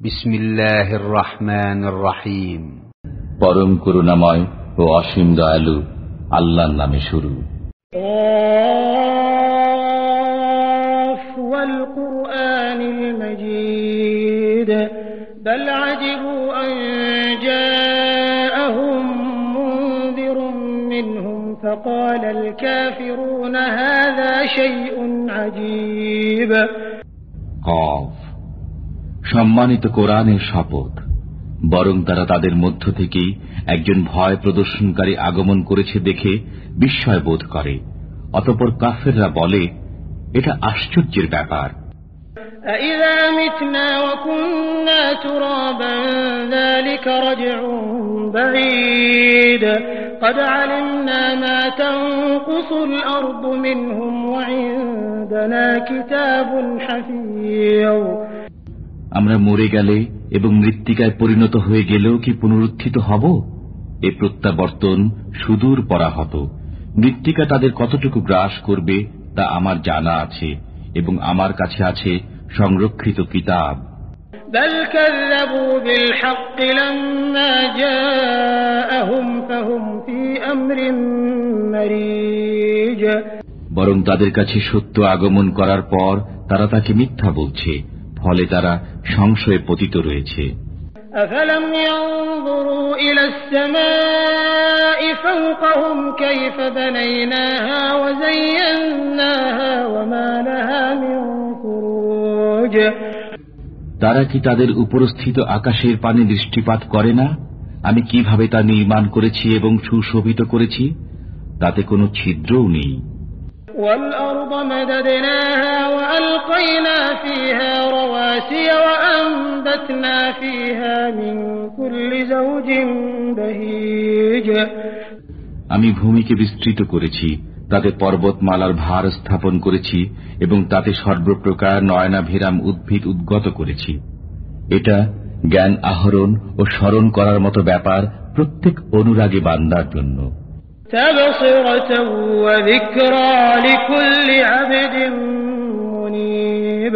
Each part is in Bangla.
بسم الله الرحمن الرحيم পরম করুণাময় ও অসীম দয়ালু আল্লাহর নামে শুরু قاف والقرآن المجيد بل عجبوا أن جاءهم منذر منهم فقال الكافرون هذا شيء عجيب কফ সম্মানিত কোরআনের শপথ। বরং তারা তাদের মধ্য থেকেই একজন ভয় প্রদর্শনকারী আগমন করেছে দেখে বিস্ময় বোধ করে। অতপর কাফেররা বলে, এটা আশ্চর্যের ব্যাপার। মিনহুম আমরা মরে গেলে এবং মৃত্তিকায় পরিণত হয়ে গেলেও কি পুনরুত্থিত হব এ প্রত্যাবর্তন সুদূর পরাহত মৃত্তিকা তাদের কতটুকু গ্রাস করবে তা আমার জানা আছে এবং আমার কাছে আছে সংরক্ষিত কিতাব بل كذبوا بالحق لما جاءهم فهم في أمر مريج বরং তাদের কাছে সত্য আগমন করার পর তারা তাকে মিথ্যা বলছে ফলে তারা সংশয়ে পতিত রয়েছে أفلم ينظروا إلى السماء فوقهم كيف بنيناها وزيناها وما لها من فروج তারা কি তাদের উপরস্থিত আকাশের পানে দৃষ্টিপাত করে না আমি কিভাবে তা নির্মাণ করেছি এবং সুশোভিত করেছি তাতে কোনো ছিদ্রও নেই والأرض مددناها وألقينا فيها رواسي وأنبتنا فيها من كل زوج بهيج আমি ভূমিকে বিস্তৃত করেছি তাতে পর্বতমালার ভার স্থাপন করেছি এবং তাতে সর্বপ্রকার নয়নাভিরাম উদ্ভিদ উদ্গত করেছি এটা জ্ঞান আহরণ ও স্মরণ করার মতো ব্যাপার প্রত্যেক অনুরাগী বান্দার জন্য تبصرة وذكرى لكل عبد منيب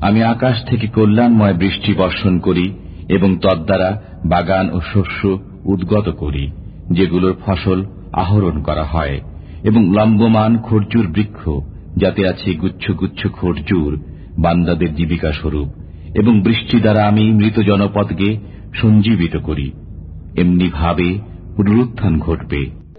আমি আকাশ থেকে কল্যাণময় বৃষ্টি বর্ষণ করি এবং তদ্বারা বাগান ও শস্য উদ্গত করি, যেগুলোর ফসল আহরণ করা হয়, এবং লম্বমান খরজুর বৃক্ষ, যাতে আছে গুচ্ছ গুচ্ছ খরজুর, বান্দাদের জীবিকা স্বরূপ, এবং বৃষ্টি দ্বারা আমি মৃত জনপদকে সঞ্জীবিত করি। এমনি ভাবে পুনরুত্থান ঘটবে।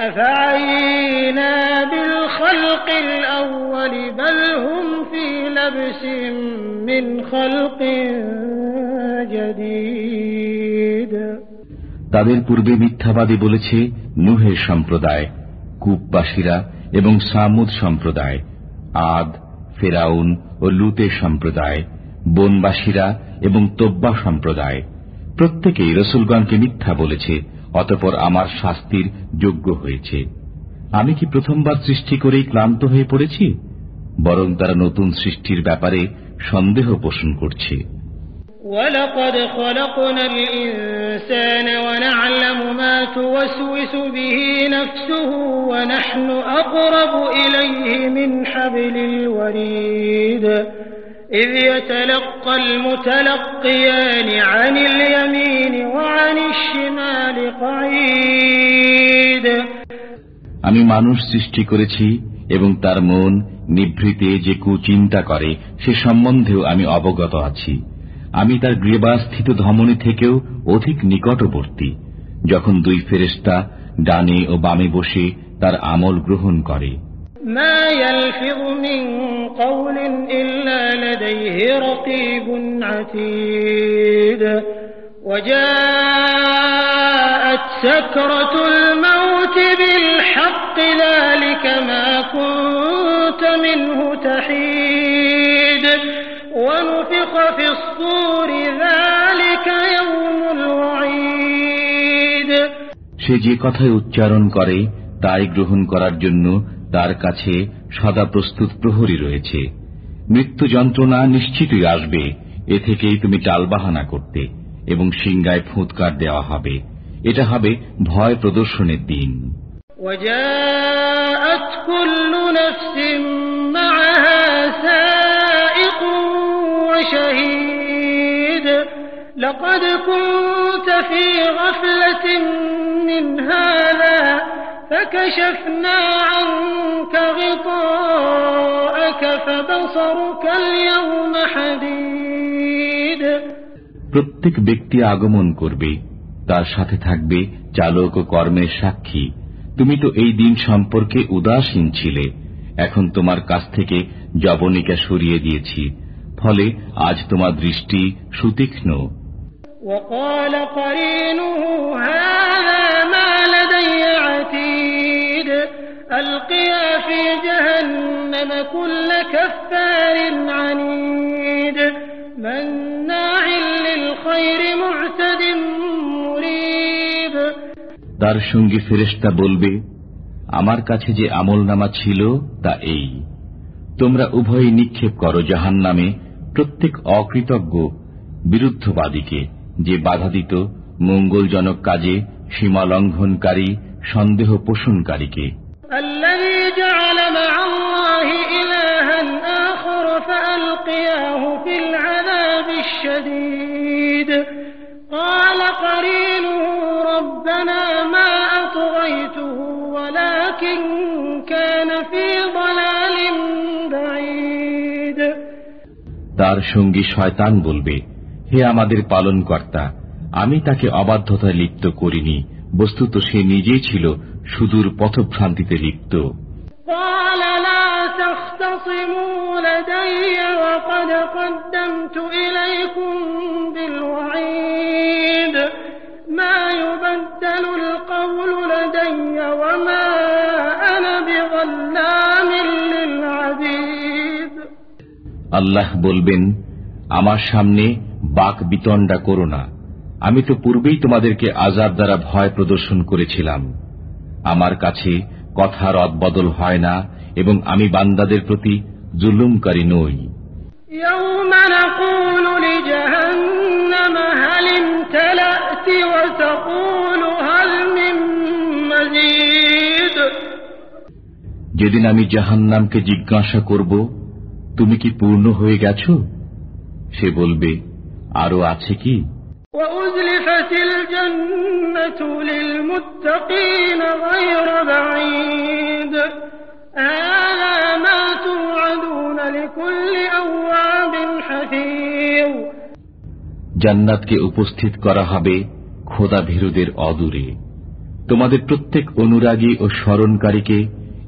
أفعينا بالخلق الأول بل هم في لبس من خلق جديد তাদের পূর্বে মিথ্যাবাদী বলেছে নুহের সম্প্রদায় কূপবাসীরা এবং সামুদ সম্প্রদায় আদ ফেরাউন ও লুতের সম্প্রদায় বনবাসীরা এবং তোব্বা সম্প্রদায় প্রত্যেকেই রসুলগণকে মিথ্যা বলেছে অতপর আমার শাস্তির যোগ্য হয়েছে আমি কি প্রথমবার সৃষ্টি করেই ক্লান্ত হয়ে পড়েছি বরং তারা নতুন সৃষ্টির ব্যাপারে সন্দেহ পোষণ করছে ولقد خلقنا الإنسان ونعلم ما توسوس به نفسه ونحن أقرب إليه من حبل الوريد إذ يتلقى المتلقيان عن اليمين وعن الشمال قعيد আমি মানুষ সৃষ্টি করেছি এবং তার মন নিভৃতে যে কুচিন্তা করে সে সম্বন্ধেও আমি অবগত আছি আমি তার গৃহবাস্থিত ধমনী থেকেও অধিক নিকটবর্তী যখন দুই ফেরেস্তা ডানে ও বামে বসে তার আমল গ্রহণ করে ما يلفظ من قول إلا لديه رقيب عتيد وجاءت سكرة الموت بالحق ذلك ما كنت منه تحيد ونفخ في الصور ذلك يوم الوعيد সে যে কথায় উচ্চারণ করে তাই গ্রহণ করার জন্য তার কাছে সদা প্রস্তুত প্রহরী রয়েছে মৃত্যু যন্ত্রণা নিশ্চিতই আসবে এ থেকেই তুমি টালবাহানা করতে এবং সিংগায় ফুৎকার দেওয়া হবে এটা হবে ভয় প্রদর্শনের দিন وجاءت كل نفس معها سائق وشهيد لقد كنت في غفلة من هذا فكشفنا عنك غطاءك فبصرك اليوم حديد প্রত্যেক ব্যক্তি আগমন করবে তার সাথে থাকবে চালক ও কর্মের সাক্ষী তুমি তো এই দিন সম্পর্কে উদাসীন ছিলে এখন তোমার কাছ থেকে জবনিকা সরিয়ে দিয়েছি ফলে আজ তোমার দৃষ্টি সুতীক্ষ্ণ وقال قرينه هذا ما তার সঙ্গে ফেরেশতা বলবে, আমার কাছে যে আমল নামা ছিল তা এই। তোমরা উভয় নিক্ষেপ করো জাহান নামে প্রত্যেক অকৃতজ্ঞ বিরুদ্ধবাদীকে, যে বাধা দিত মঙ্গলজনক কাজে সীমা লঙ্ঘনকারী সন্দেহ পোষণকারীকে। الذي جعل مع الله إلها آخر فألقياه في العذاب الشديد قال قرينه ربنا ما أطغيته ولكن كان في ضلال بعيد তার সঙ্গী শয়তান বলবে হে আমাদের পালন কর্তা আমি তাকে অবাধ্যতায় লিপ্ত করিনি বস্তুত সে নিজেই ছিল সুদূর পথভ্রান্তিতে লিপ্ত। আল্লাহ বলবেন আমার সামনে বাক বিতণ্ডা করো না। আমি তো পূর্বেই তোমাদেরকে আজাদ দ্বারা ভয় প্রদর্শন করেছিলাম। আমার কাছে কথা রদবদল হয় না এবং আমি বান্দাদের প্রতি জুলুমকারী নই يوم نقول لجهنم هل امتلأت وتقول هل من مزيد যেদিন আমি জাহান্নামকে জিজ্ঞাসা করব তুমি কি পূর্ণ হয়ে গেছ সে বলবে আরো আছে কি وأزلفت الجنة للمتقين غير بعيد هذا ما توعدون لكل أواب حفيظ জান্নাতকে উপস্থিত করা হবে খোদা ভীরুদের অদূরে তোমাদের প্রত্যেক অনুরাগী ও স্মরণকারীকে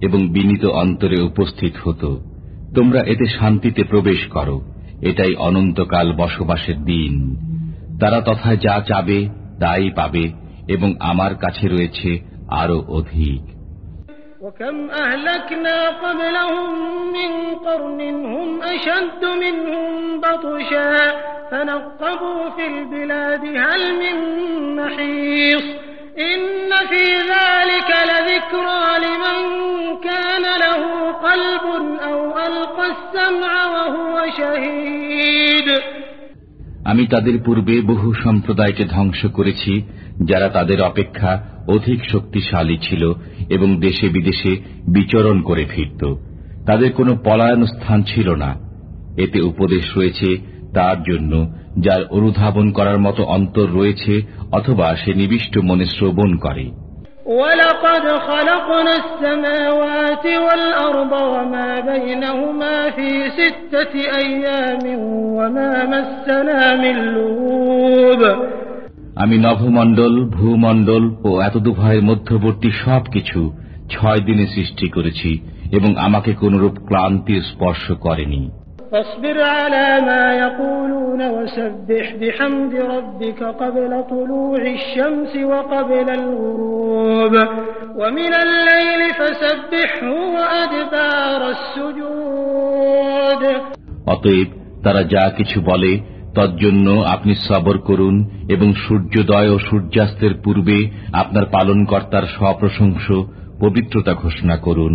এবং বিনীত অন্তরে উপস্থিত হতো তোমরা এতে শান্তিতে প্রবেশ করো এটাই অনন্তকাল বসবাসের দিন তারা তথায় যা চাবে তাই পাবে এবং আমার কাছে রয়েছে আরো অধিক وكم أهلكنا قبلهم من قرن هم أشد منهم بطشا فنقبوا في البلاد هل من محيص আমি তাদের পূর্বে বহু সম্প্রদায়কে ধ্বংস করেছি, যারা তাদের অপেক্ষা অধিক শক্তিশালী ছিল এবং দেশে বিদেশে বিচরণ করে ফিরত। তাদের কোনো পলায়ন স্থান ছিল না। এতে উপদেশ রয়েছে, তার জন্য যার অনুধাবন করার মতো অন্তর রয়েছে অথবা সে নিবিষ্ট মনে শ্রবণ করে ولقد خلقنا السماوات والأرض وما بينهما في ستة أيام وما مسنا من لغوب আমি নভমণ্ডল ভূমণ্ডল ও এতদুভয়ের মধ্যবর্তী সবকিছু ছয় দিনে সৃষ্টি করেছি এবং আমাকে কোনরূপ ক্লান্তির স্পর্শ করেনি فاصبر على ما يقولون وسبح بحمد ربك قبل طلوع الشمس وقبل الغروب ومن الليل فسبحه وأدبار السجود অতএব তারা যা কিছু বলে তজ্জন্য আপনি সবর করুন এবং সূর্যোদয় ও সূর্যাস্তের পূর্বে আপনার পালনকর্তার স্বপ্রশংস পবিত্রতা ঘোষণা করুন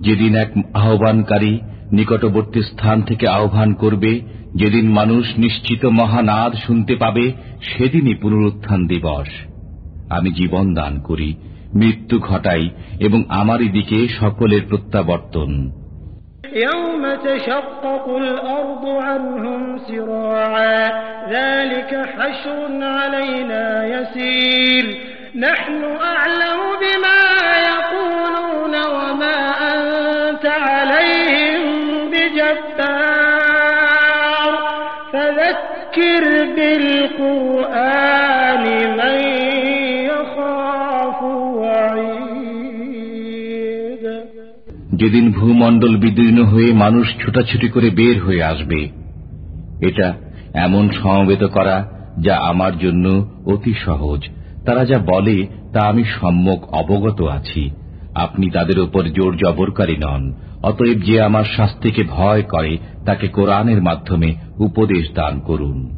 যেদিন এক আহ্বানকারী নিকটবর্তী স্থান থেকে আহ্বান করবে যেদিন মানুষ নিশ্চিত মহানাদ শুনতে পাবে সেদিনই পুনরুত্থান দিবস আমি জীবন দান করি মৃত্যু ঘটাই এবং আমারই দিকে সকলের প্রত্যাবর্তন يوم تشقق الأرض عنهم سراعا ذلك حشر علينا يسير نحن أعلم যেদিন ভূমণ্ডল বিদীর্ণ হয়ে মানুষ ছুটাছুটি করে বের হয়ে আসবে, এটা এমন সমবেত করা যা আমার জন্য অতি সহজ। তারা যা বলে, তা আমি সম্যক অবগত আছি। আপনি তাদের উপর জোর জবরকারী নন, অতএব যে আমার শাস্তিকে ভয় করে, তাকে কোরআনের মাধ্যমে উপদেশ দান করুন।